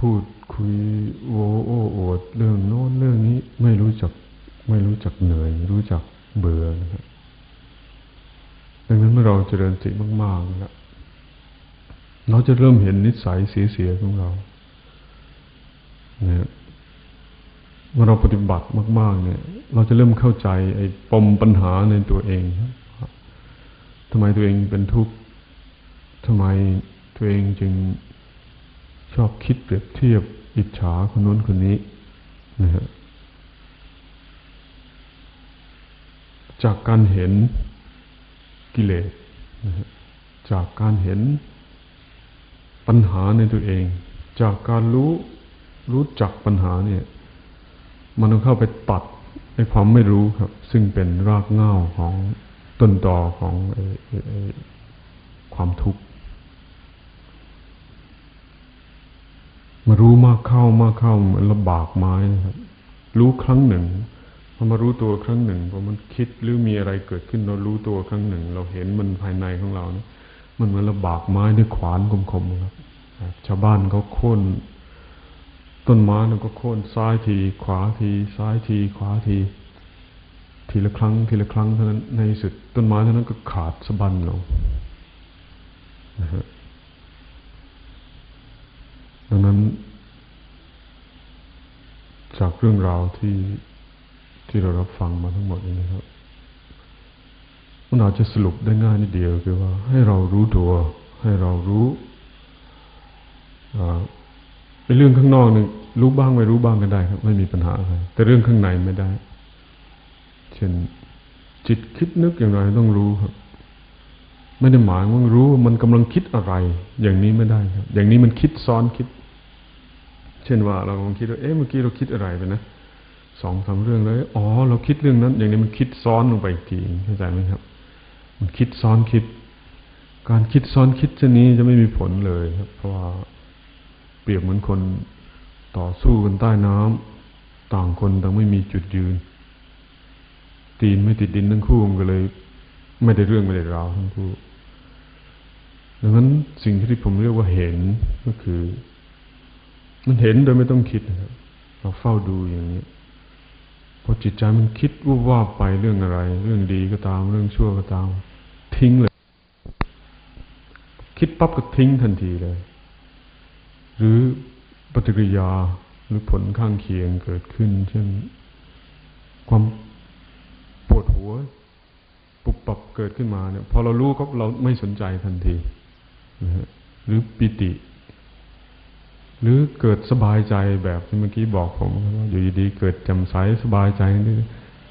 พูดคุยโวโอ้อวดเรื่องโน้นเรื่องนี้ไม่รู้จักไม่รู้จักเหนื่อย รู้จักเบื่อนะครับดังนั้นเมื่อเราเจริญสติมากๆนะเราจะเริ่มเห็นนิสัยเสียๆของเราเนี่ยเมื่อเราปฏิบัติมาก ๆ เนี่ย เราจะเริ่มเข้าใจ ไอ้ปมปัญหาในตัวเองทำไมตัวเองเป็นทุกข์ทำไมตัวเองจึง ชอบคิดเปรียบเทียบ อิจฉาคนนู้นคนนี้นะฮะจากการเห็นกิเลสนะฮะจากการเห็นปัญหาในตัวเอง จากการรู้รู้จักปัญหาเนี่ย มันต้องเข้าไปตัดในความไม่รู้ครับ ซึ่งเป็นรากเหง้าของต้นตอของความทุกข์ มารู้มากเข้ามากเข้าเหมือนระบากไม้นะครับ รู้ครั้งหนึ่งพอมารู้ตัวครั้งหนึ่งพอมันคิดหรือมีอะไรเกิดขึ้นเรารู้ตัวครั้งหนึ่ง เราเห็นมันภายในของเรานะมันเหมือนระบากไม้ด้วยขวานคมๆครับชาวบ้านเขาโค่นต้นไม้เราก็โค่นซ้ายที ขวาทีซ้ายที ขวาที ทีละครั้ง ทีละครั้งเท่านั้นในสุดต้นไม้เท่านั้นก็ขาดสะบั้นลงนะฮะ ดังนั้น จากเรื่องราวที่ที่เรารับฟังมาทั้งหมดนี้นะครับมันอาจจะสรุปได้ง่ายนิดเดียวคือว่า ให้เรารู้ตัว ให้เรารู้เป็นเรื่องข้างนอกหนึ่งรู้บ้างไม่รู้บ้างก็ได้ครับ ไม่มีปัญหาอะไรแต่เรื่องข้างในไม่ได้ เช่น จิตคิดนึกอย่างไรต้องรู้ครับ ไม่ได้หมายว่ารู้มันกำลังคิดอะไร อย่างนี้ไม่ได้ครับ อย่างนี้มันคิดซ้อนคิด เช่นว่าเราลองคิดว่าเอ๊ะเมื่อกี้เราคิดอะไรไปนะสองสาเรื่องเลยอ๋อ เราคิดเรื่องนั้น อย่างนี้มันคิดซ้อนลงไปอีกทีเข้าใจไหมครับ มันคิดซ้อนคิด การคิดซ้อนคิดชนี้จะไม่มีผลเลยครับ เพราะว่าเปรียบเหมือนคนต่อสู้กันใต้น้ำต่างคนต่างไม่มีจุดยืน ตีนไม่ติดดินทั้งคู่มันก็เลย ไม่ได้เรื่องไม่ได้ราวทั้งคู่ดังนั้นสิ่งที่ผมเรียกว่าเห็นก็คือ มันเห็นโดยไม่ต้องคิดนะครับเราเฝ้าดูอย่างนี้พอจิตใจมันคิดว่าว่าไปเรื่องอะไร เรื่องดีก็ตาม เรื่องชั่วก็ตาม ทิ้งเลย คิดปั๊บก็ทิ้งทันทีเลย หรือปฏิกิริยาหรือผลข้างเคียงเกิดขึ้น เช่น ความปวดหัว ปุบปับเกิดขึ้นมาเนี่ย พอเรารู้ก็เราไม่สนใจทันทีนะฮะหรือปิติ หรือเกิดสบายใจแบบที่เมื่อกี้บอกผมว่าอยู่ดีๆเกิดจำใสสบายใจนี่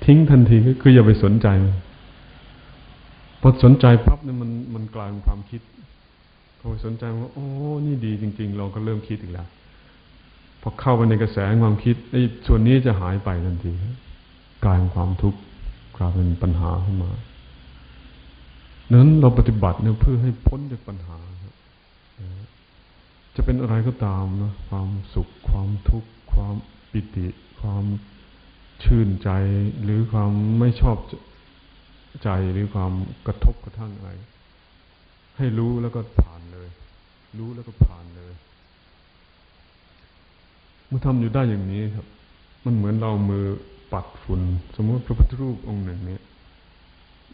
ทิ้งทันทีก็คืออย่าไปสนใจพอสนใจปั๊บเนี่ยมันมันกลายเป็นความคิดพอสนใจว่าโอ้นี่ดีจริง ๆ เราก็เริ่มคิดอีกแล้วพอเข้าไปในกระแสความคิดไอ้ส่วนนี้จะหายไปทันทีกลายเป็นความทุกข์กลายเป็นปัญหาขึ้นมานั้นเราปฏิบัติเนี่ยเพื่อให้พ้นจากปัญหา จะเป็นอะไรก็ตามนะความสุข ความทุกข์ความปิติ ความชื่นใจ หรือความไม่ชอบใจหรือความกระทบกระทั่งอะไร ให้รู้แล้วก็ผ่านเลย รู้แล้วก็ผ่านเลยเมื่อทำอยู่ได้อย่างนี้ครับ มันเหมือนเรามือปัดฝุ่น สมมติพระพุทธรูปองค์หนึ่งเนี่ย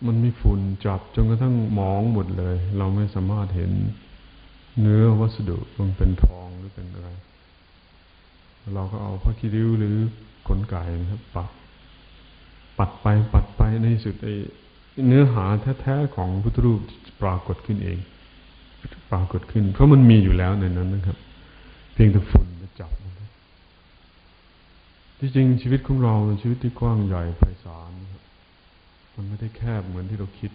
มันมีฝุ่นจับจนกระทั่งมองหมดเลย เราไม่สามารถเห็น เนื้อวัสดุมันเป็นทองหรือเป็นอะไร เราก็เอาพระคิริ้วหรือขนไก่นะครับ ปัด ปัดไปปัดไปในสุดไอ้เนื้อหาแท้ๆของพุทธรูปปรากฏขึ้นเอง ปรากฏขึ้น เพราะมันมีอยู่แล้วในนั้นนะครับ เพียงแต่ฝุ่นมาจับที่จริงชีวิตของเราชีวิตที่กว้างใหญ่ไพศาลมันไม่ได้แคบเหมือนที่เราคิด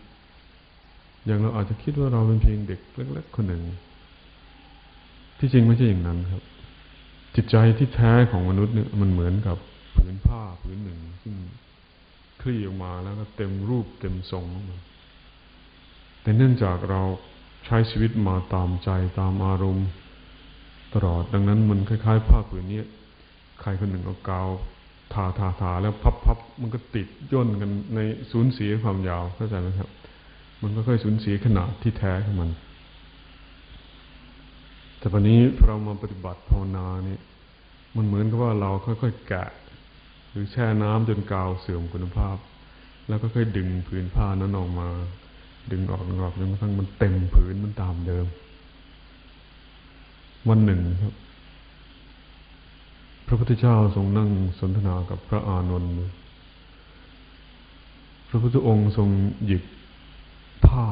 อย่างเราอาจจะคิดว่าเราเป็นเพียงเด็กเล็กๆคนหนึ่ง ที่จริงไม่ใช่อย่างนั้นครับ จิตใจที่แท้ของมนุษย์เนี่ยมันเหมือนกับผืนผ้าผืนหนึ่ง ซึ่งคลี่ออกมาแล้วก็เต็มรูปเต็มทรงแต่เนื่องจากเราใช้ชีวิตมาตามใจตามอารมณ์ตลอด ดังนั้นมันคล้ายๆผ้าผืนนี้ใครคนหนึ่งเอากาวทาทาทาแล้วพับพับมันก็ติดย่นกันในสูญเสียความยาวเข้าใจไหมครับ มันก็ค่อยสูญเสียขนาดที่แท้ของมัน แต่ตอนนี้เรามาปฏิบัติภาวนาเนี่ย มันเหมือนกับว่าเราค่อยๆแกะ หรือแช่น้ำจนกาวเสื่อมคุณภาพ แล้วก็ค่อยดึงผืนผ้านั้นออกมา ดึงออกดึงออกจนกระทั่งมันเต็มผืนมันตามเดิม วันหนึ่งครับ พระพุทธเจ้าทรงนั่งสนทนากับพระอานนท์พระพุทธองค์ทรงหยิบผ้า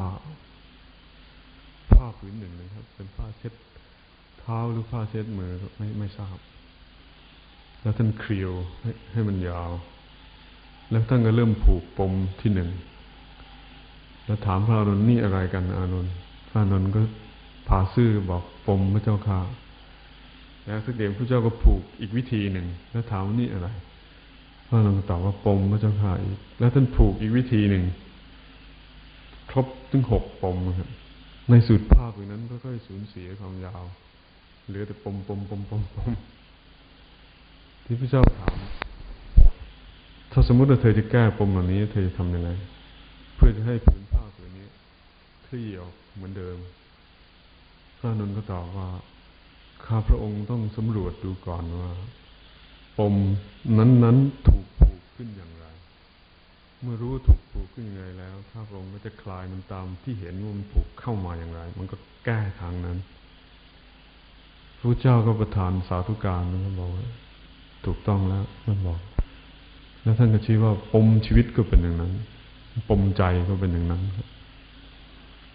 ผ้าผืนหนึ่งนะครับ เป็นผ้าเช็ด ท้าหรือผ้าเช็ดมือไม่ไม่ทราบ แล้วท่านเคลียวให้ให้มันยาว แล้วท่านก็เริ่มผูกปมที่หนึ่ง แล้วถามพระอานนนี่อะไรกันอานนท์พระอานนก็พาซื่อบอกปมพระเจ้าค่ะ แล้วสักเดี๋ยวพระเจ้าก็ผูกอีกวิธีหนึ่ง แล้วถามว่านี่อะไรพระอานนท์ตอบว่าปมพระเจ้าค่ะอีก แล้วท่านผูกอีกวิธีหนึ่ง ครบถึงหกปมครับในสุดภาพอย่างนั้นก็ค่อยสูญเสียความยาว เหลือแต่ปมปมปมปมปมที่พระเจ้าถามถ้าสมมติว่าเธอจะแก้ปมเหล่านี้ เธอจะทำยังไงเพื่อจะให้ผืนผ้าผืนนี้คลี่ออกเหมือนเดิมพระนนท์ก็ตอบว่าข้าพระองค์ต้องสำรวจดูก่อนว่า ปมนั้นๆถูกผูกขึ้นอย่างไร เมื่อรู้ถูกผูกขึ้นยังไงแล้วข้าพระองค์ก็จะคลายมันตามที่เห็นว่ามันผูกเข้ามาอย่างไร มันก็แก้ทางนั้น พระเจ้าก็ประทานสาธุการนะบอกว่าถูกต้องแล้วท่านบอก แล้วท่านก็ชี้ว่าปมชีวิตก็เป็นอย่างนั้น ปมใจก็เป็นอย่างนั้น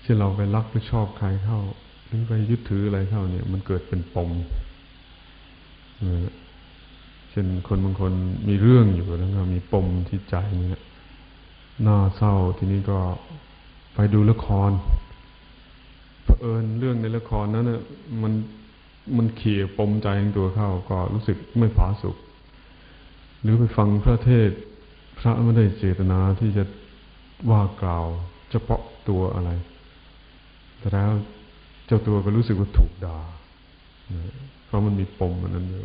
ที่เราไปรักไปชอบใครเข้า หรือไปยึดถืออะไรเข้าเนี่ย มันเกิดเป็นปมเช่นคนบางคนมีเรื่องอยู่แล้วก็มีปมที่ใจนี่น่าเศร้าทีนี้ก็ไปดูละครเผอิญเรื่องในละครนั้นน่ะมัน มันเขี่ยปมใจของตัวเข้าก็รู้สึกไม่ผาสุกหรือไปฟังพระเทศ พระไม่ได้เจตนาที่จะว่ากล่าว เฉพาะตัวอะไร แต่แล้วเจ้าตัวก็รู้สึกว่าถูกด่าเพราะมันมีปมมันนั้นอยู่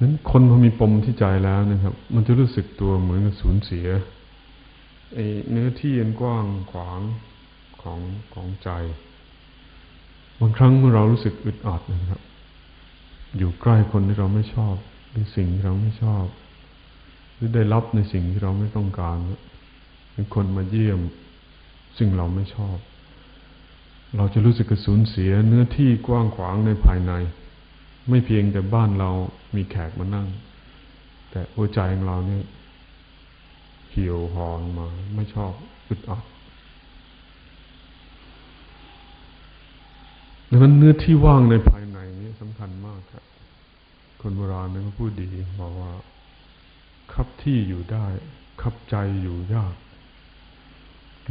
นั้นคนพอมีปมที่ใจแล้วนะครับ มันจะรู้สึกตัวเหมือนกับสูญเสียไอ้เนื้อที่อันกว้างขวางของของใจ บางครั้งเมื่อเรารู้สึกอึดอัดนะครับ อยู่ใกล้คนที่เราไม่ชอบหรือสิ่งที่เราไม่ชอบ หรือได้รับในสิ่งที่เราไม่ต้องการเป็นคนมาเยี่ยมซึ่งเราไม่ชอบ เราจะรู้สึกสูญเสียเนื้อที่กว้างขวางในภายใน ไม่เพียงแต่บ้านเรามีแขกมานั่ง แต่หัวใจของเราเนี่ยเหี่ยวหอนมา ไม่ชอบอึดอัด ดังนั้นเนื้อที่ว่างในภายในนี้สำคัญมากครับ คนโบราณนั้นก็พูดดีบอกว่า คับที่อยู่ได้ คับใจอยู่ยาก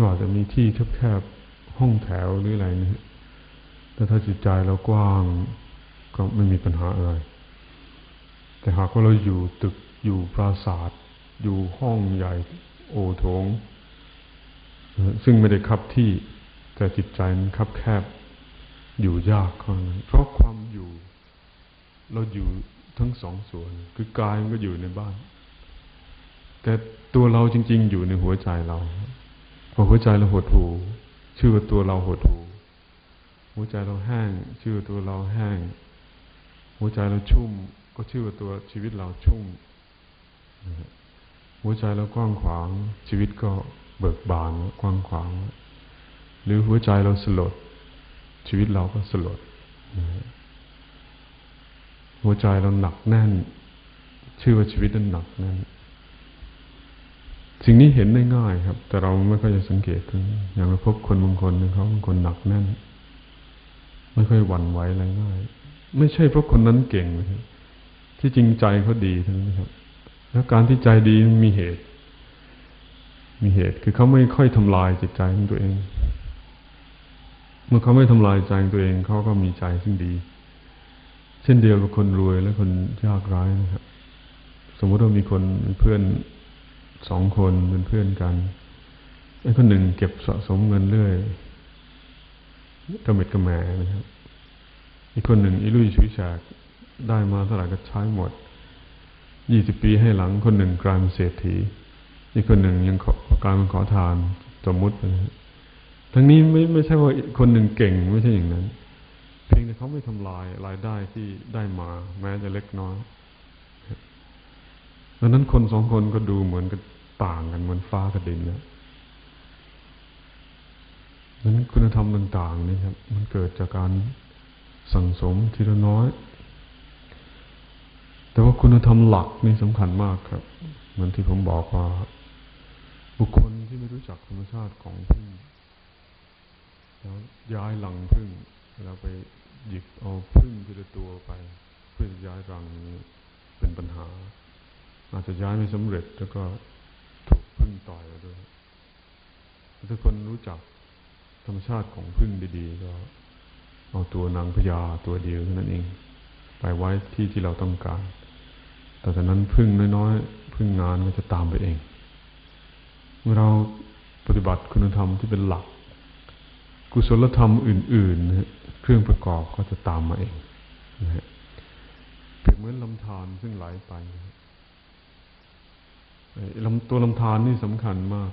ว่าจะมีที่แคบๆห้องแถวหรืออะไรนี่แต่ถ้าจิตใจเรากว้างก็ไม่มีปัญหาอะไร แต่หากว่าเราอยู่ตึกอยู่ปราสาท อยู่ห้องใหญ่โอโถง ซึ่งไม่ได้คับที่ แต่จิตใจมันคับแคบ อยู่ยากเพราะเพราะความอยู่ เราอยู่ทั้งสองส่วน คือกายมันก็อยู่ในบ้าน แต่ตัวเราจริง ๆ อยู่ในหัวใจเรา พอหัวใจเราหดหูชื่อว่าตัวเราหดหูหัวใจเราแห้ง ชื่อว่าตัวเราแห้ง หัวใจเราชุ่ม ก็ชื่อว่าตัวชีวิตเราชุ่มหัวใจเรากว้างขวาง ชีวิตก็เบิกบานกว้างขวาง หรือหัวใจเราสลด ชีวิตเราก็สลดหัวใจเราหนักแน่น ชื่อว่าชีวิตนั้นหนักแน่นสิ่งนี้เห็นได้ง่ายครับ แต่เราไม่ค่อยจะสังเกตถึงอย่างเราพบคนบางคนเขาบางคนหนักแน่น ไม่ค่อยหวั่นไหวอะไรง่าย ไม่ใช่เพราะคนนั้นเก่งนะครับที่จริงใจเขาดีทั้งนั้นครับ แล้วการที่ใจดีมีเหตุ มีเหตุคือเขาไม่ค่อยทำลายจิตใจของตัวเอง เมื่อเขาไม่ทำลายใจตัวเองเขาก็มีใจซึ่งดี เช่นเดียวกับคนรวยและคนยากไร้นะครับ สมมติว่ามีคนเพื่อนสองคนเป็นเพื่อนกันไอ้คนหนึ่งเก็บสะสมเงินเรื่อยกระเม็ดกระแมนะครับ อีกคนหนึ่งอีลุยชุยฉากได้มาเท่าไหร่ก็ใช้หมดยี่สิบปีให้หลังคนหนึ่งกลายเป็นเศรษฐี อีกคนหนึ่งยังกลายเป็นขอทานสมมุตินะ ทั้งนี้ไม่ไม่ใช่ว่าคนหนึ่งเก่งไม่ใช่อย่างนั้น เพียงแต่เขาไม่ทำลายรายได้ที่ได้มา แม้จะเล็กน้อยดังนั้นคนสองคนก็ดูเหมือนกันต่างกันเหมือนฟ้ากับดินนะนั้นคุณธรรมต่างๆนี่ครับ มันเกิดจากการสั่งสมทีละน้อย แต่ว่าคุณธรรมหลักนี่สำคัญมากครับ เหมือนที่ผมบอกว่า บุคคลที่ไม่รู้จักธรรมชาติของพึ่ง แล้วย้ายหลังพึ่งแล้วไปหยิบเอาพึ่งทีละตัวไป เพื่อย้ายรังนี้เป็นปัญหา อาจจะย้ายไม่สำเร็จแล้วก็ถูกพึ่งต่อยไปด้วยถ้าคนรู้จักธรรมชาติของพึ่งดีๆ ก็เอาตัวนางพญาตัวเดียวเท่านั้นเองไปไว้ที่ที่เราต้องการ แต่จากนั้นพึ่งน้อยๆพึ่งงานก็จะตามไปเองเมื่อเราปฏิบัติคุณธรรมที่เป็นหลัก กุศลธรรมอื่นๆ เครื่องประกอบก็จะตามมาเองนะฮะเปรียบเหมือนลำธารซึ่งไหลไปลำตัวลำธารนี่สำคัญมาก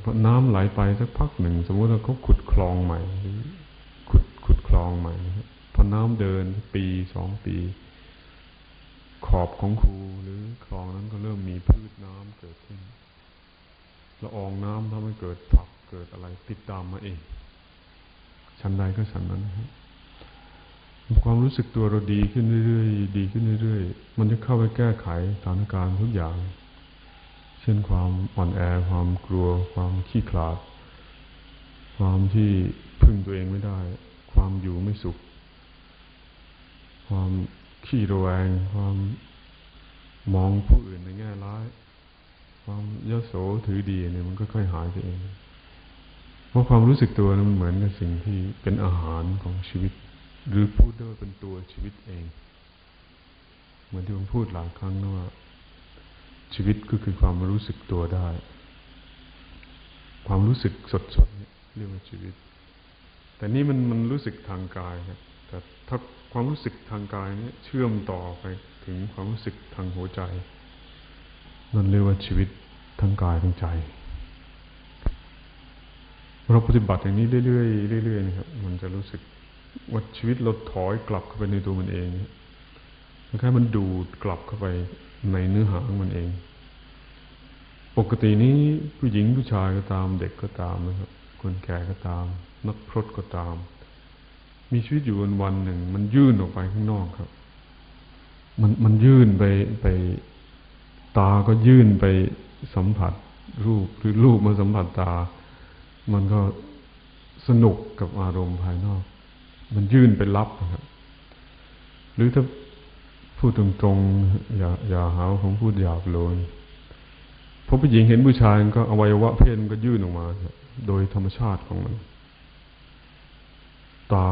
เพราะน้ำไหลไปสักพักหนึ่ง สมมติว่าเขาขุดคลองใหม่ ขุดขุดคลองใหม่พอน้ำเดินปีสองปี ขอบของคูหรือคลองนั้นก็เริ่มมีพืชน้ำเกิดขึ้นละอองน้ำทำให้เกิดผัก เกิดอะไรติดตามมาเองชั้นใดก็ชั้นนั้นครับความรู้สึกตัวเราดีขึ้นเรื่อยๆ ดีขึ้นเรื่อยๆ มันจะเข้าไปแก้ไขสถานการณ์ทุกอย่าง เช่นความอ่อนแอ ความกลัว ความขี้ขลาด ความที่พึ่งตัวเองไม่ได้ ความอยู่ไม่สุข ความขี้ระแวง ความมองผู้อื่นในแง่ร้าย ความยโสถือดีเนี่ยมันก็ค่อยหายไปเอง เพราะความรู้สึกตัวนั้นมันเหมือนกับสิ่งที่เป็นอาหารของชีวิต หรือพูดได้เป็นตัวชีวิตเอง เหมือนที่ผมพูดหลายครั้งนะว่า ชีวิตก็คือความรู้สึกตัวได้ ความรู้สึกสดๆเนี่ยเรียกว่าชีวิต แต่นี่มันมันรู้สึกทางกายครับแต่ถ้าความรู้สึกทางกายเนี่ยเชื่อมต่อไปถึงความรู้สึกทางหัวใจนั่นเรียกว่าชีวิตทางกายทางใจ เราปฏิบัติอย่างนี้เรื่อยๆเรื่อยๆนะครับมันจะรู้สึกว่าชีวิตเราถอยกลับเข้าไปในตัวมันเองแค่มันดูดกลับเข้าไปในเนื้อหาของมันเอง ปกตินี้ผู้หญิงผู้ชายก็ตาม เด็กก็ตามนะครับคนแก่ก็ตาม นักพรตก็ตาม มีชีวิตอยู่วันวันหนึ่ง มันยื่นออกไปข้างนอกครับ มันมันยื่นไปไป ตาก็ยื่นไปสัมผัส รูปหรือรูปมาสัมผัสตา มันก็สนุกกับอารมณ์ภายนอก มันยื่นไปรับนะครับ หรือถ้าพูดตรงๆ อย่าอย่าหาผมพูดหยาบเลยพอผู้หญิงเห็นผู้ชายก็อวัยวะเพศมันก็ยื่นออกมา โดยธรรมชาติของมัน ตา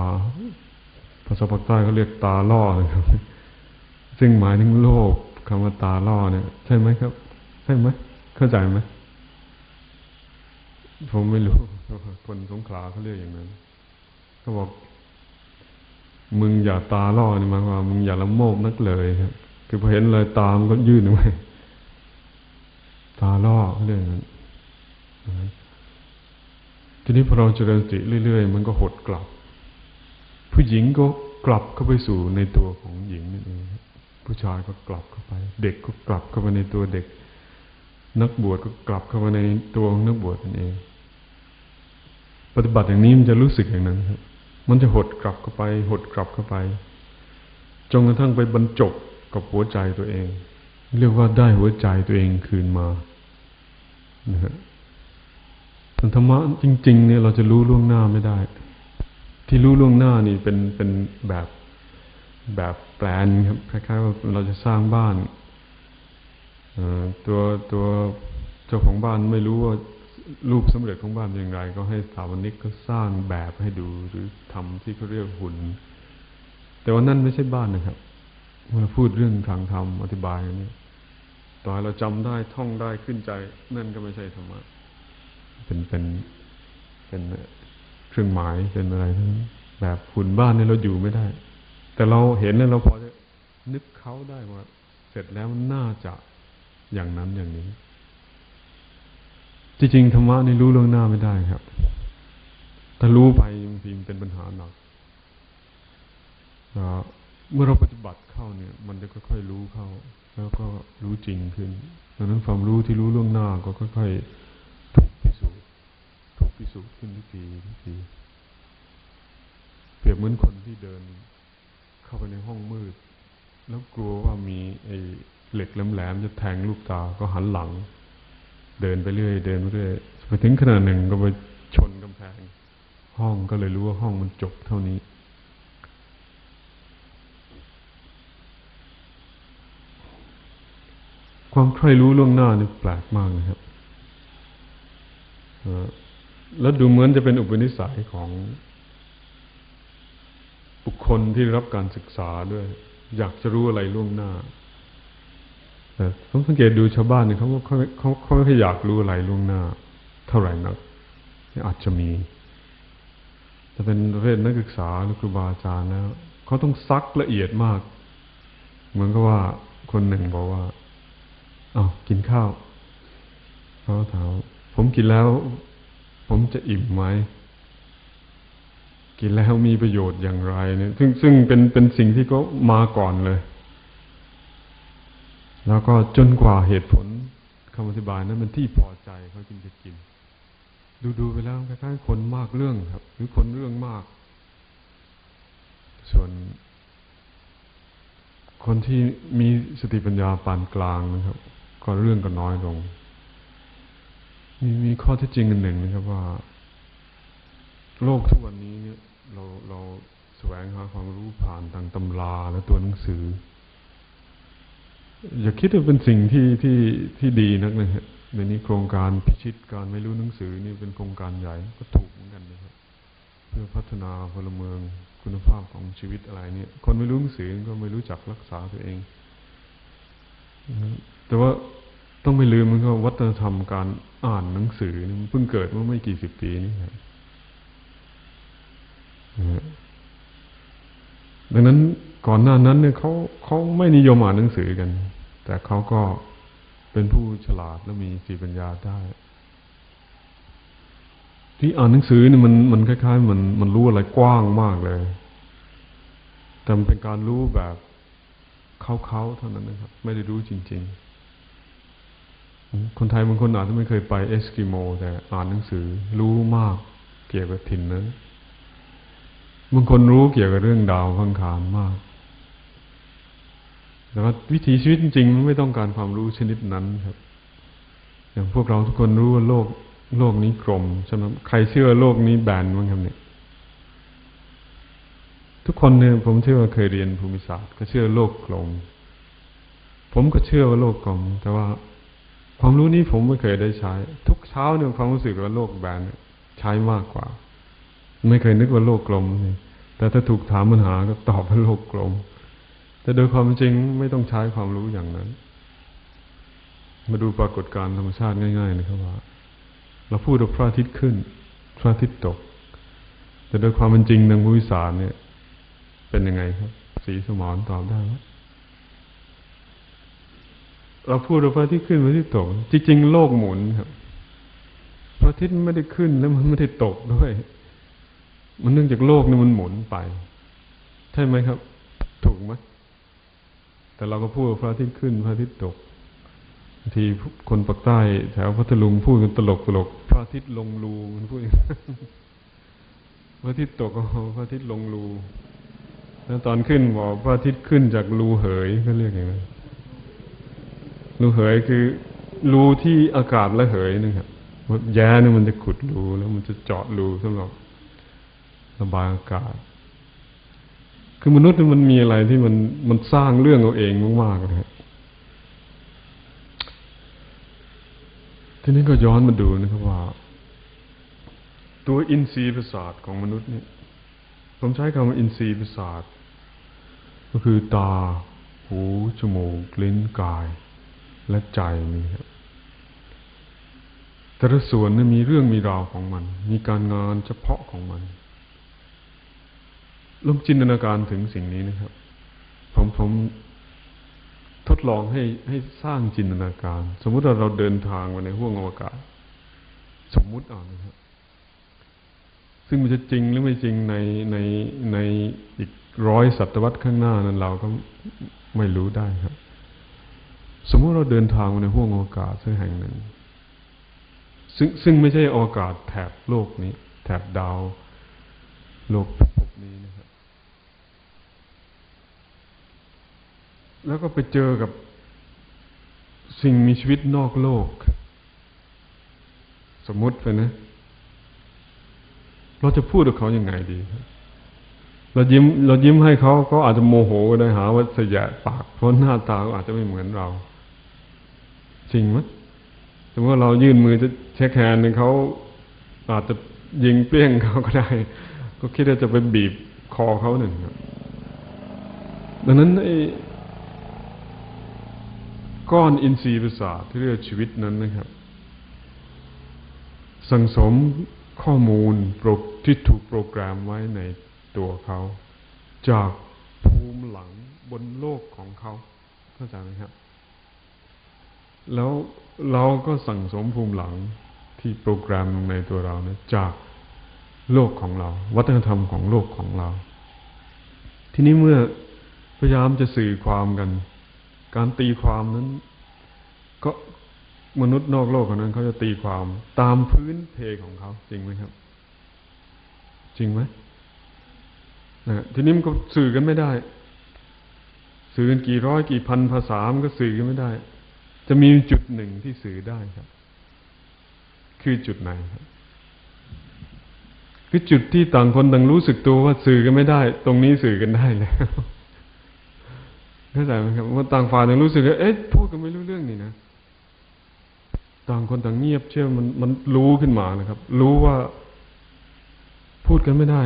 ภาษาภาคใต้เขาเรียกตาล่อนะครับ ซึ่งหมายถึงโลกคำว่าตาล่อเนี่ย ใช่ไหมครับ ใช่ไหมเข้าใจไหม ผมไม่รู้ คนสงขลาเขาเรียกอย่างนั้นเขาบอก มึงอย่าตาล่อนี่มาว่า มึงอย่าละโมบนักเลยครับคือพอเห็นเลยตามก็ยื่นออกไปตาล่อเขาเรื่องนั้นทีนี้พอเราเจริญสติเรื่อยๆมันก็หดกลับ ผู้หญิงก็กลับเข้าไปสู่ในตัวของหญิงนั่นเองผู้ชายก็กลับเข้าไป เด็กก็กลับเข้าไปในตัวเด็ก นักบวชก็กลับเข้ามาในตัวของนักบวชนั่นเอง ปฏิบัติอย่างนี้มันจะรู้สึกอย่างนั้นครับ มันจะหดกลับเข้าไป หดกลับเข้าไปจนกระทั่งไปบรรจบกับหัวใจตัวเอง เรียกว่าได้หัวใจตัวเองคืนมานะฮะธรรมะจริง ๆ เนี่ยเราจะรู้ล่วงหน้าไม่ได้ ที่รู้ล่วงหน้านี่เป็นเป็นแบบแบบแปลนครับคล้ายๆว่าเราจะสร้างบ้านตัวตัวเจ้าของบ้านไม่รู้ว่า รูปสำเร็จของบ้านอย่างไร ก็ให้สถาปนิกก็สร้างแบบให้ดูหรือทำที่เขาเรียกหุ่น แต่ว่านั่นไม่ใช่บ้านนะครับเมื่อพูดเรื่องทางธรรมอธิบายอย่างนี้ต่อให้เราจำได้ท่องได้ขึ้นใจ นั่นก็ไม่ใช่ธรรมะเป็นเป็นเป็นเครื่องหมายเป็นอะไรทั้งแบบหุ่นบ้านนี่เราอยู่ไม่ได้ แต่เราเห็นแล้วเราพอจะนึกเขาได้ว่า เสร็จแล้วน่าจะอย่างนั้นอย่างนี้ จริงๆธรรมะนี่รู้เรื่องหน้าไม่ได้ครับ ถ้ารู้ไปบางทีมันเป็นปัญหาหนักเมื่อเราปฏิบัติเข้าเนี่ย มันจะค่อยๆรู้เข้า แล้วก็รู้จริงขึ้นดังนั้นความรู้ที่รู้ล่วงหน้าก็ค่อยๆถูกพิสูจน์ถูกพิสูจน์ขึ้นทุกทีทุกทีเปรียบเหมือนคนที่เดินเข้าไปในห้องมืด แล้วกลัวว่ามีไอ้เหล็กแหลมๆจะแทงลูกตาก็หันหลัง เดินไปเรื่อย เดินไปเรื่อยไปถึงขนาดหนึ่งก็ไปชนกำแพง ห้องก็เลยรู้ว่าห้องมันจบเท่านี้ ความใคร่รู้ล่วงหน้านี่แปลกมากนะครับแล้วดูเหมือนจะเป็นอุปนิสัยของบุคคลที่รับการศึกษาด้วย อยากจะรู้อะไรล่วงหน้า ต่ผมสังเกตดูชาวบ้านเนี่ยเขาเขาเขาเขาไม่ค่อยอยากรู้อะไรล่วงหน้า เท่าไหร่นักอาจจะมีจะเป็นประเภทนักศึกษาหรือครูบาอาจารย์แล้วเขาต้องซักละเอียดมาก เหมือนกับว่าคนหนึ่งบอกว่าอ้าวกินข้าวเขาถามผมกินแล้ว ผมจะอิ่มไหมกินแล้วมีประโยชน์อย่างไรเนี่ย ซึ่งซึ่งเป็นเป็นสิ่งที่เขามาก่อนเลย แล้วก็จนกว่าเหตุผลคำอธิบายนั้นมันที่พอใจเขาจึงจะกิน ดูดูไปแล้วคล้ายๆคนมากเรื่องครับ หรือคนเรื่องมาก ส่วน คนที่มีสติปัญญาปานกลางนะครับ ก็เรื่องก็น้อยลง มีมีข้อที่จริงอันหนึ่งนะครับว่า โลกทุกวันนี้เนี่ย เราเราแสวงหาความรู้ผ่านทางตำราและตัวหนังสือ อย่าคิดว่าเป็นสิ่งที่ที่ที่ดีนักนะฮะในนี้โครงการพิชิตการไม่รู้หนังสือนี่เป็นโครงการใหญ่ก็ถูกเหมือนกันนะครับเพื่อพัฒนาพลเมืองคุณภาพของชีวิตอะไรเนี่ย คนไม่รู้หนังสือก็ไม่รู้จักรักษาตัวเองแต่ว่าต้องไม่ลืมมันก็วัฒนธรรมการอ่านหนังสือมันเพิ่งเกิดเมื่อไม่กี่สิบปีนี้ครับดังนั้นก่อนหน้านั้นเนี่ยเขาเขาไม่นิยมอ่านหนังสือกัน แต่เขาก็เป็นผู้ฉลาดและมีสีปัญญาได้ ที่อ่านหนังสือเนี่ยมันมันคล้ายๆมันมันรู้อะไรกว้างมากเลย แต่มันเป็นการรู้แบบเขาๆเท่านั้นนะครับ ไม่ได้รู้จริง ๆ คนไทยบางคนอาจจะไม่เคยไปเอสกิโม แต่อ่านหนังสือ รู้มากเกี่ยวกับถิ่นนั้นบางคนรู้เกี่ยวกับเรื่องดาวพังคารมาก แต่ว่าวิถีชีวิตจริงมันไม่ต้องการความรู้ชนิดนั้นครับ อย่างพวกเราทุกคนรู้ว่าโลกโลกนี้กลมใช่ไหมใครเชื่อโลกนี้แบนบ้างครับเนี่ยทุกคนเนี่ยผมเชื่อว่าเคยเรียนภูมิศาสตร์ ก็เชื่อโลกกลม ผมก็เชื่อว่าโลกกลม แต่ว่าความรู้นี้ผมไม่เคยได้ใช้ ทุกเช้าเนี่ยความรู้สึกว่าโลกแบนใช้มากกว่า ไม่เคยนึกว่าโลกกลม แต่ถ้าถูกถามปัญหาก็ตอบว่าโลกกลม แต่โดยความจริงไม่ต้องใช้ความรู้อย่างนั้น มาดูปรากฏการณ์ธรรมชาติง่าย ๆ นะครับว่า เราพูดว่าพระอาทิตย์ขึ้น พระอาทิตย์ตก แต่โดยความเป็นจริงทางวิสารเนี่ย เป็นยังไงครับ สีสมอนตอบได้ไหมเราพูดว่าพระอาทิตย์ขึ้นพระอาทิตย์ตก จริง ๆ โลกหมุนครับ พระอาทิตย์ไม่ได้ขึ้นแล้วมันไม่ได้ตกด้วย มันเนื่องจากโลกนี่มันหมุนไป ใช่ไหมครับ ถูกไหม แต่เราก็พูดพระอาทิตย์ขึ้นพระอาทิตย์ตกทีคนปากใต้แถวพัทลุงพูดกันตลกตลกพระอาทิตย์ลงรูมันพูดพระอาทิตย์ตกก็พระอาทิตย์ลงรูแล้วตอนขึ้นบอกพระอาทิตย์ขึ้นจากรูเหยเขาเรียกอย่างไรรูเหยคือรูที่อากาศระเหยนึงครับแย่นี่มันจะขุดรูแล้วมันจะเจาะรูสำหรับระบายอากาศ คือมนุษย์มันมีอะไรที่มันมันสร้างเรื่องเอาเองมากๆเลยทีนี้ก็ย้อนมาดูนะครับว่า ตัวอินทรีย์ประสาทของมนุษย์นี่ผมใช้คำว่าอินทรีย์ประสาท ก็คือตา หู จมูก ลิ้น กาย และใจนี่ครับแต่ละส่วนนี่มีเรื่องมีราวของมัน มีการงานเฉพาะของมัน ลองจินตนาการถึงสิ่งนี้นะครับ ผมผมทดลองให้ให้สร้างจินตนาการ สมมุติว่าเราเดินทางไปในห้วงอวกาศ สมมุติเอานะครับ ซึ่งมันจะจริงหรือไม่จริงในในในอีกร้อยศตวรรษข้างหน้านั้นเราก็ไม่รู้ได้ครับ สมมติเราเดินทางในห้วงโอกาสสักแห่งหนึ่ง ซึ่งซึ่งไม่ใช่โอกาสแถบโลกนี้ แถบดาวโลกภพนี้นะครับ แล้วก็ไปเจอกับสิ่งมีชีวิตนอกโลก สมมติไปนะ เราจะพูดกับเขายัางไงดีเรายิ้ม เรายิ้มให้เขาก็อาจจะโมโหก็ได้หาว่าสียปากเพราะหน้าตาก็อาจจะไม่เหมือนเรา จริงไหมสมมติว่าเรายื่นมือจะเช็คแฮนด์เขาอาจจะยิงเปรี้ยงเขาก็ได้ ก็คิดว่าจะไปบีบคอเขาหนึ่งดังนั้นไอ้ ก้อนอินทรีย์ประสาทที่เรียกชีวิตนั้นนะครับ สังสมข้อมูลที่ถูกโปรแกรมไว้ในตัวเขา จากภูมิหลังบนโลกของเขาเข้าใจไหมครับ แล้วเราก็สั่งสมภูมิหลังที่โปรแกรมในตัวเรานะจากโลกของเรา วัฒนธรรมของโลกของเรา ทีนี้เมื่อพยายามจะสื่อความกัน การตีความนั้น ก็มนุษย์นอกโลกคนนั้นเขาจะตีความตามพื้นเพของเขาจริงไหมครับ จริงไหมนะทีนี้มันก็สื่อกันไม่ได้ สื่อกันกี่ร้อยกี่พันภาษามันก็สื่อกันไม่ได้ จะมีจุดหนึ่งที่สื่อได้ครับ คือจุดไหนครับคือจุดที่ต่างคนต่างรู้สึกตัวว่าสื่อกันไม่ได้ ตรงนี้สื่อกันได้แล้ว เข้าใจไหมครับว่าต่างฝ่ายต่างรู้สึกว่าเอ๊ะพูดกันไม่รู้เรื่องนี่นะต่างคนต่างเงียบเชื่อมันมันรู้ขึ้นมานะครับ รู้ว่าพูดกันไม่ได้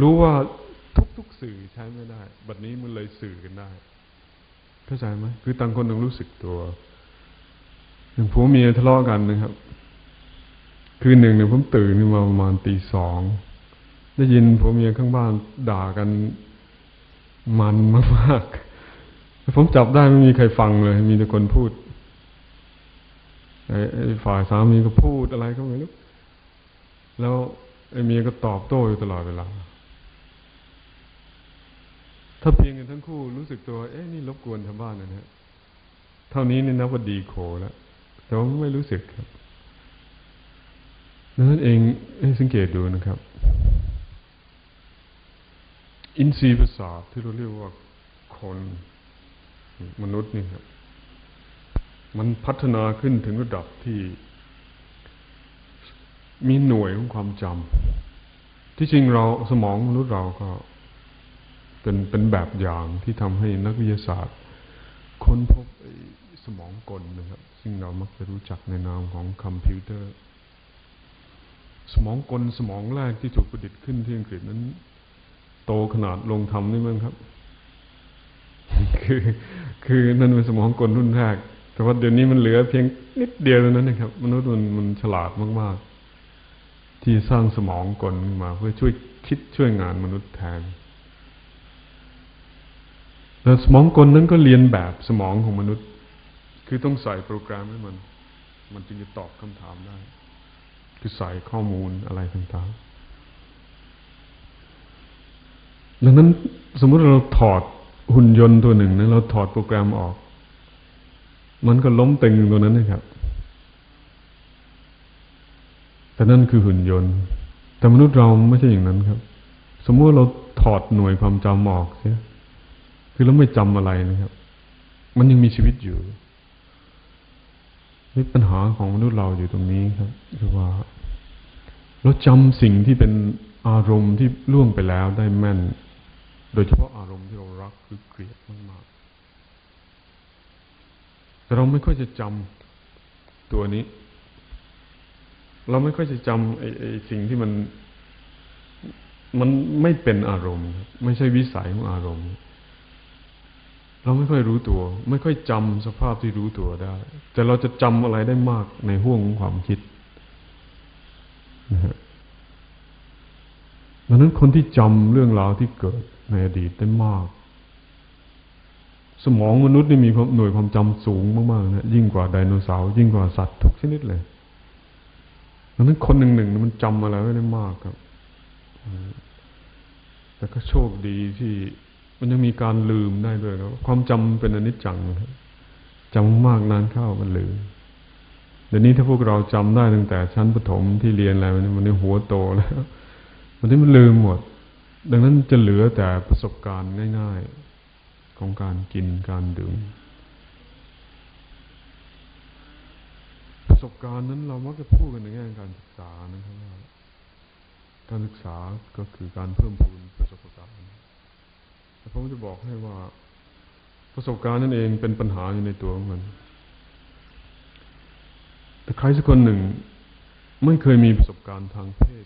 รู้ว่าทุกๆสื่อใช้ไม่ได้ บัดนี้มันเลยสื่อกันได้ เข้าใจไหมคือต่างคนต้องรู้สึกตัวอย่างผัวเมียทะเลาะกันนะครับ คืนหนึ่งเนี่ยผมตื่นมาประมาณตีสองได้ยินผัวเมียข้างบ้านด่ากันมันมากๆ ผมจับได้ไม่มีใครฟังเลย มีแต่คนพูดไอ้ฝ่ายสามีก็พูดอะไรก็ไม่รู้แล้วไอ้เมียก็ตอบโต้อยู่ตลอดเวลา ถ้าเพียงกันทั้งคู่รู้สึกตัว เอ๊ะนี่รบกวนชาวบ้านนะฮะเท่านี้นี่นับว่าดีโขแล้วแต่ว่าไม่รู้สึกครับนั้นเองให้สังเกตดูนะครับ อินทรีย์ประสาทที่เราเรียกว่าคน มนุษย์นี่ครับมันพัฒนาขึ้นถึงระดับที่ มีหน่วยของความจำที่จริงเราสมองมนุษย์เราก็ เป็นเป็นแบบอย่างที่ทำให้นักวิทยาศาสตร์ ค้นพบสมองกลนะครับ ซึ่งเรามักจะรู้จักในนามของคอมพิวเตอร์ สมองกลสมองแรกที่ถูกประดิษฐ์ขึ้นที่อังกฤษนั้น โตขนาดลงทำนี่มั้งครับ คือ คือนั่นเป็นสมองกลรุ่นแรก แต่ว่าเดี๋ยวนี้มันเหลือเพียงนิดเดียวเท่านั้นนะครับ มนุษย์มันมันฉลาดมากๆ ที่สร้างสมองกลมา เพื่อช่วยคิดช่วยงานมนุษย์แทนแล้วสมองกลนั้นก็เรียนแบบสมองของมนุษย์ คือต้องใส่โปรแกรมให้มัน มันจึงจะตอบคำถามได้ คือใส่ข้อมูลอะไรต่างๆดังนั้นสมมติเราถอด หุ่นยนต์ตัวหนึ่งนะเราถอดโปรแกรมออก มันก็ล้มตึงตัวนั้นนะครับ แต่นั่นคือหุ่นยนต์ แต่มนุษย์เราไม่ใช่อย่างนั้นครับ สมมติเราถอดหน่วยความจำออกเสียคือเราไม่จำอะไรนะครับ มันยังมีชีวิตอยู่นี่ปัญหาของมนุษย์เราอยู่ตรงนี้ครับคือว่า เราจำสิ่งที่เป็นอารมณ์ที่ล่วงไปแล้วได้แม่น โดยเฉพาะอารมณ์ที่เรารักหรือเกลียดมากๆแต่เราไม่ค่อยจะจำตัวนี้ เราไม่ค่อยจะจำไอ้ไอ้สิ่งที่มัน มันไม่เป็นอารมณ์ ไม่ใช่วิสัยของอารมณ์ เราไม่ค่อยรู้ตัว ไม่ค่อยจำสภาพที่รู้ตัวได้ แต่เราจะจำอะไรได้มากในห่วงของความคิดนะฮะดังนั้นคนที่จำเรื่องราวที่เกิด ในอดีตได้มาก สมองมนุษย์นี่มีหน่วยความจำสูงมากๆนะยิ่งกว่าไดโนเสาร์ยิ่งกว่าสัตว์ทุกชนิดเลยดังนั้นคนหนึ่งหนึ่งมันจำอะไรไว้ได้มากครับ แต่ก็โชคดีที่มันยังมีการลืมได้ด้วยครับความจำเป็นอนิจจังครับจำมากนานเข้ามันลืมเดี๋ยวนี้ถ้าพวกเราจำได้ตั้งแต่ชั้นประถมที่เรียนอะไรมันมันในหัวโตแล้วมันที่มันลืมหมด ดังนั้นจะเหลือแต่ประสบการณ์ง่าย ๆ ของการกินการดื่มประสบการณ์นั้นเรามักจะพูดกันในแง่การศึกษานะครับว่าการศึกษาก็คือการเพิ่มพูนประสบการณ์แต่ผมจะบอกให้ว่า ประสบการณ์นั่นเองเป็นปัญหาอยู่ในตัวของมัน แต่ใครสักคนหนึ่ง ไม่เคยมีประสบการณ์ทางเพศ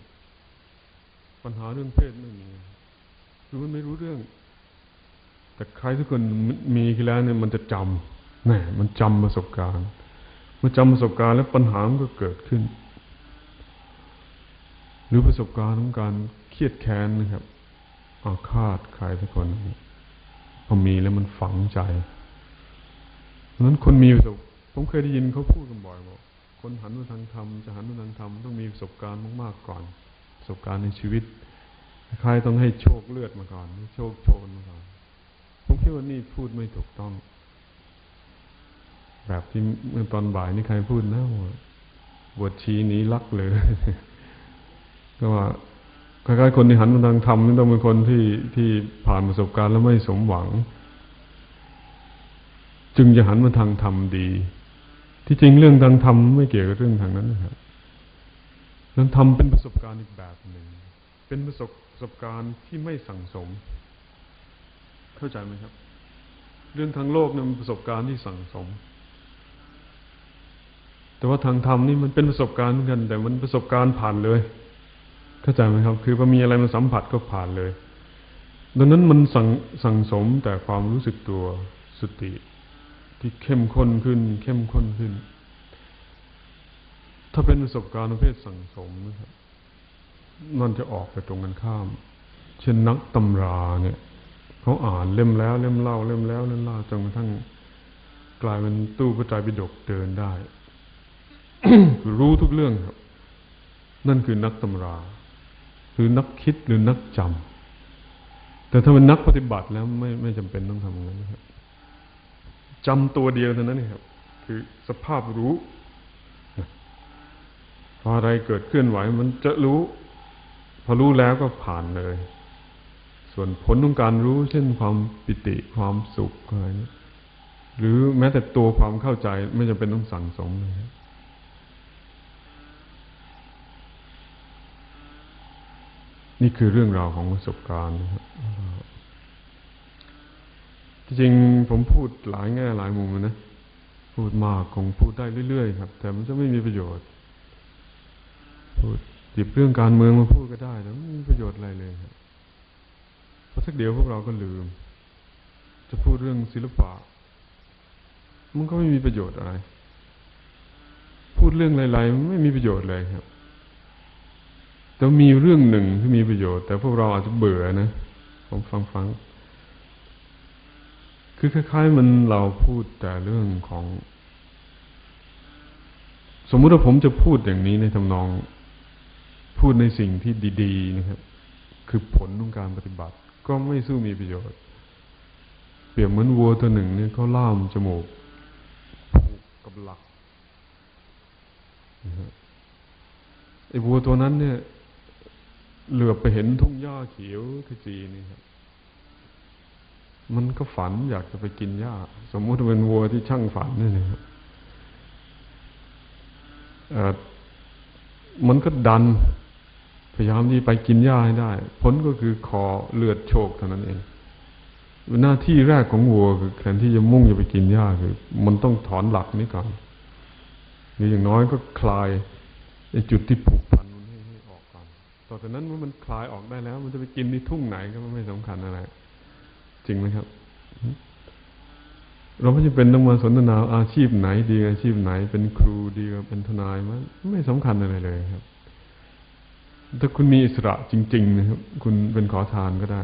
ปัญหาเรื่องเพศไม่มีคือมันไม่รู้เรื่อง แต่ใครสักคนมีแล้วเนี่ยมันจะจำแหมมันจำประสบการณ์มื่อจำประสบการณ์แล้วปัญหามันก็เกิดขึ้น หรือประสบการณ์ของการเครียดแค้นนะครับอาฆาตใครสักคนพอมีแล้วมันฝังใจเพราะนั้นคนมีประสบผมเคยได้ยินเขาพูดกันบ่อยบอกคนหันมาทางธรรมจะหันมาทางธรรมต้องมีประสบการณ์มากๆก่อน ประสบการณ์ในชีวิตใครต้องให้โชคเลือดมาก่อนโชคโชนมาก่อนผมคิดว่านี่พูดไม่ถูกต้อง แบบที่เมื่อตอนบ่ายนี่ใครพูดนะว่าบวชชีนี้ลักเลยก็ว่าคล้ายๆคนที่หันมาทางธรรมนี่ต้องเป็นคนที่ที่ผ่านประสบการณ์แล้วไม่สมหวัง จึงจะหันมาทางธรรมดี ที่จริงเรื่องทางธรรมไม่เกี่ยวกับเรื่องทางนั้นนะครับ เรื่องธรรมเป็นประสบการณ์อีกแบบหนึ่ง เป็นประสบประสบการณ์ที่ไม่สั่งสม เข้าใจไหมครับ เรื่องทางโลกเนี่ยมันประสบการณ์ที่สั่งสม แต่ว่าทางธรรมนี่มันเป็นประสบการณ์เหมือนกัน แต่มันประสบการณ์ผ่านเลย เข้าใจไหมครับ คือพอมีอะไรมาสัมผัสก็ผ่านเลย ดังนั้นมันสั่งสั่งสมแต่ความรู้สึกตัวสติที่เข้มข้นขึ้น เข้มข้นขึ้น ถ้าเป็นประสบการณ์ประเภทสั่งสมนะครับนั่นจะออกไปตรงกันข้าม เช่นนักตำราเนี่ยเขาอ่านเล่มแล้ว เล่มเล่าเล่มแล้วเล่มเล่าจนกระทั่งกลายเป็นตู้กระจายปิฎกเดินได้คือรู้ทุกเรื่องครับ นั่นคือนักตำรา หรือนักคิดหรือนักจำแต่ถ้าเป็นนักปฏิบัติแล้วไม่ไม่จำเป็นต้องทำอย่างนั้นนะครับจำตัวเดียวเท่านั้นครับ คือสภาพรู้ พออะไรเกิดเคลื่อนไหวมันจะรู้ พอรู้แล้วก็ผ่านเลย ส่วนผลของการรู้เช่นความปิติความสุขอะไรนี้หรือแม้แต่ตัวความเข้าใจไม่จำเป็นต้องสั่งสมเลยนี่คือเรื่องราวของประสบการณ์นะครับจริงผมพูดหลายแง่หลายมุมนะ พูดมากคงพูดได้เรื่อยๆครับ แต่มันจะไม่มีประโยชน์ พูดหยิบเรื่องการเมืองมาพูดก็ได้แต่ไม่มีประโยชน์อะไรเลยครับเพราะสักเดี๋ยวพวกเราก็ลืม จะพูดเรื่องศิลปะ มันก็ไม่มีประโยชน์อะไร พูดเรื่องอะไรๆไม่มีประโยชน์เลยครับแต่มีเรื่องหนึ่งที่มีประโยชน์ แต่พวกเราอาจจะเบื่อนะผมฟังฟังคือคล้ายๆ มันเราพูดแต่เรื่องของ สมมุติว่าผมจะพูดอย่างนี้ในทำนอง พูดในสิ่งที่ดีๆนะครับ คือผลของการปฏิบัติ ก็ไม่สู้มีประโยชน์ เปรียบเหมือนวัวตัวหนึ่งเนี่ยเขาล่ามจมูกผูกกับหลักไอ้วัวตัวนั้นเนี่ย เหลือไปเห็นทุ่งหญ้าเขียวขจีนี่ครับมันก็ฝันอยากจะไปกินหญ้า สมมุติเป็นวัวที่ช่างฝันนี่นะครับมันก็ดัน พยายามที่ไปกินหญ้าให้ได้ ผลก็คือคอเลือดโชกเท่านั้นเอง หน้าที่แรกของวัวคือแทนที่จะมุ่งจะไปกินหญ้าคือ มันต้องถอนหลักนี้ก่อนหรืออย่างน้อยก็คลายไอ้จุดที่ผูกพันต่อจากนั้นเมื่อมันคลายออกได้แล้ว มันจะไปกินที่ทุ่งไหนก็ไม่สำคัญอะไร จริงไหมครับ เราไม่จำเป็นต้องมาสนทนาอาชีพไหน ดีอาชีพไหน เป็นครูดีเป็นทนายมันไม่สำคัญอะไรเลยครับ ถ้าคุณมีอิสระจริง ๆ นะครับ คุณเป็นขอทานก็ได้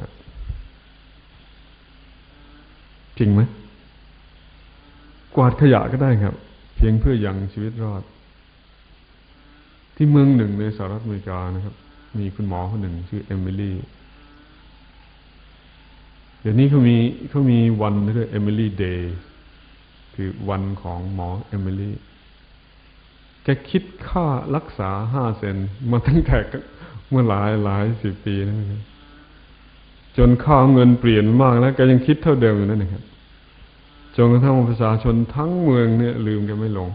จริงไหมกวาดขยะก็ได้ครับ เพียงเพื่อยังชีวิตรอด ที่เมืองหนึ่งในสหรัฐอเมริกานะครับ มีคุณหมอคนหนึ่งชื่อเอมิลี่เดี๋ยวนี้เขามีเขามีวันเรียกเอมิลี่เดย์คือวันของหมอเอมิลี่ แกคิดค่ารักษาห้าเซนมาตั้งแต่เมื่อหลายหลายสิบปีนะครับจนค่าเงินเปลี่ยนมากแล้วแกยังคิดเท่าเดิมอยู่นั่นเองครับจนกระทั่งประชาชนทั้งเมืองเนี่ย ลืมแกไม่ลง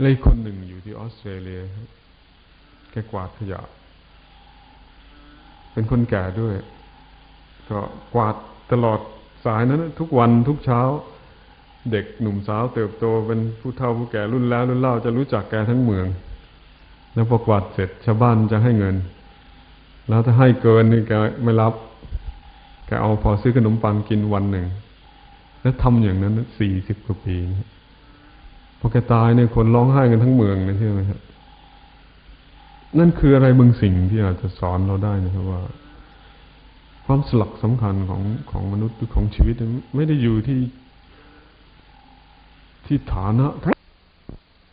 เลยคนหนึ่งอยู่ที่ออสเตรเลียแกกวาดขยะ เป็นคนแก่ด้วย ก็กวาดตลอดสายนั้น ทุกวันทุกเช้า เด็กหนุ่มสาวเติบโตเป็นผู้เฒ่าผู้แก่รุ่นแล้วรุ่นเล่าจะรู้จักแกทั้งเมือง แล้วพอกวาดเสร็จชาวบ้านจะให้เงิน แล้วถ้าให้เกินนี่แกไม่รับ แกเอาพอซื้อขนมปังกินวันหนึ่ง แล้วทำอย่างนั้นสี่สิบกว่าปีนะพอแกตายเนี่ยคนร้องไห้กันทั้งเมืองนะใช่ไหมครับนั่นคืออะไรบางสิ่งที่อาจจะสอนเราได้นะครับว่า ความสลักสำคัญของของมนุษย์หรือของชีวิตไม่ได้อยู่ที่ ที่ฐานะ